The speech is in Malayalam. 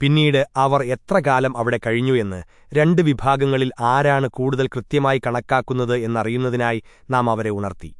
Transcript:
പിന്നീട് അവർ എത്ര കാലം അവിടെ കഴിഞ്ഞു എന്ന് രണ്ട് വിഭാഗങ്ങളിൽ ആരാണ് കൂടുതൽ കൃത്യമായി കണക്കാക്കുന്നത് എന്നറിയുന്നതിനായി നാം അവരെ ഉണർത്തി.